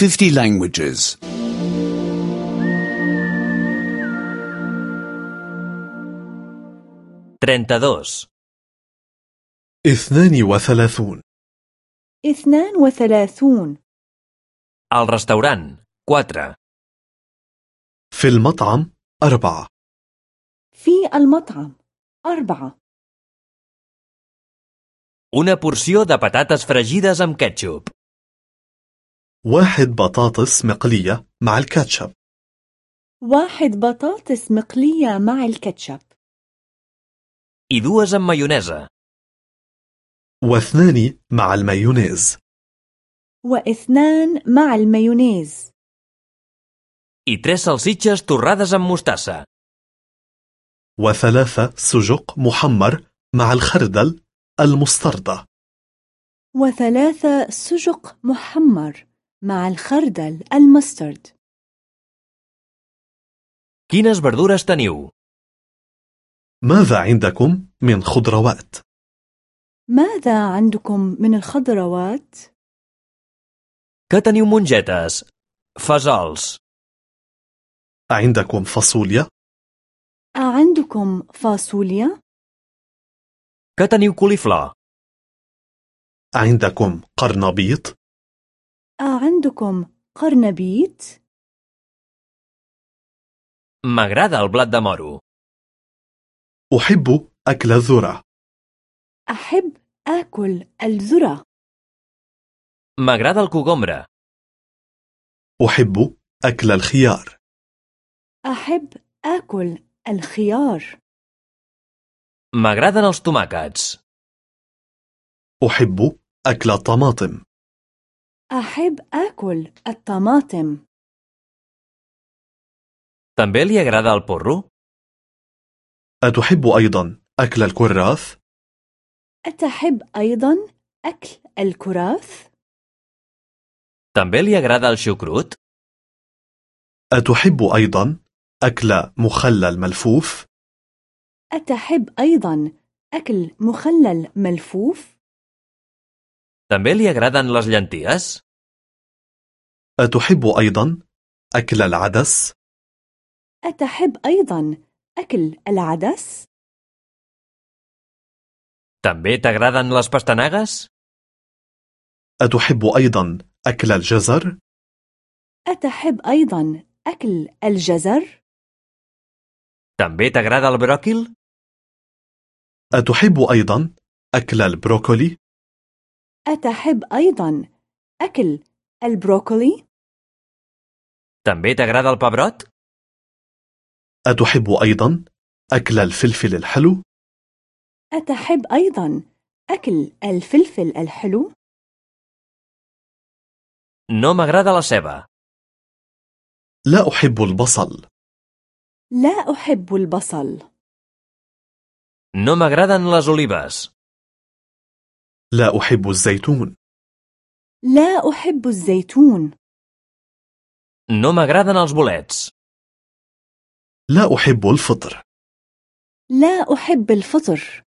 50 languages. 32. اثنان وثلاثون اثنان وثلاثون Al restaurant. 4. في المطعم أربعة في المطعم أربعة Una porció de patates fregides amb ketchup. واحد بطاطس مقلية مع الكاتشب. واحد بطاطس مقلية مع الكاتشب. I dues amb maionesa. واثنان مع المايونيز. وإثنان مع المايونيز. I tres salsitxes torrades amb mostassa. وثلاثة سجق محمر مع الخردل المستردة. وثلاثة سجق محمر. مع الخردل المسترد Quines verdures teniu? ماذا عندكم من خضروات؟ ماذا عندكم من الخضروات؟ Que teniu mongetes? Fesols. عندكم فاصوليا؟ عندكم فاصوليا؟ Que teniu coliflor? عندكم قرنبيط؟ عندكم قرنبيط؟ M'agrada el blat de moro. أحب أكل الذرة أحب آكل الذرة M'agrada el cogombre. أحب أكل الخيار أحب آكل الخيار M'agraden els tomàquets. أحب أكل الطماطم أحب آكل الطماطم També li agrada el porro? أتحب أيضا أكل الكراث؟ أتحب أيضا أكل الكراث؟ També li agrada el xucrut? أتحب أيضا أكل مخلل ملفوف؟ أتحب أيضا أكل مخلل ملفوف؟ També li agraden les llenties? أتحب أيضا أكل العدس؟ أتحب أيضا أكل العدس؟ També t'agraden les pastanagues? أتحب أيضا أكل الجزر؟ أتحب أيضا أكل الجزر؟ També t'agrada el bròquil? أتحب أيضا أكل البروكولي؟ أتحب أيضا أكل البروكولي؟ També t'agrada el pebrot? أتحب أيضا أكل الفلفل الحلو؟ أتحب أيضا أكل الفلفل الحلو؟ No m'agrada la ceba. لا أحب البصل لا أحب البصل No m'agraden les olives. لا أحب الزيتون لا أحب الزيتون. No m'agraden els bolets. لا أحب الفطر. لا أحب الفطر.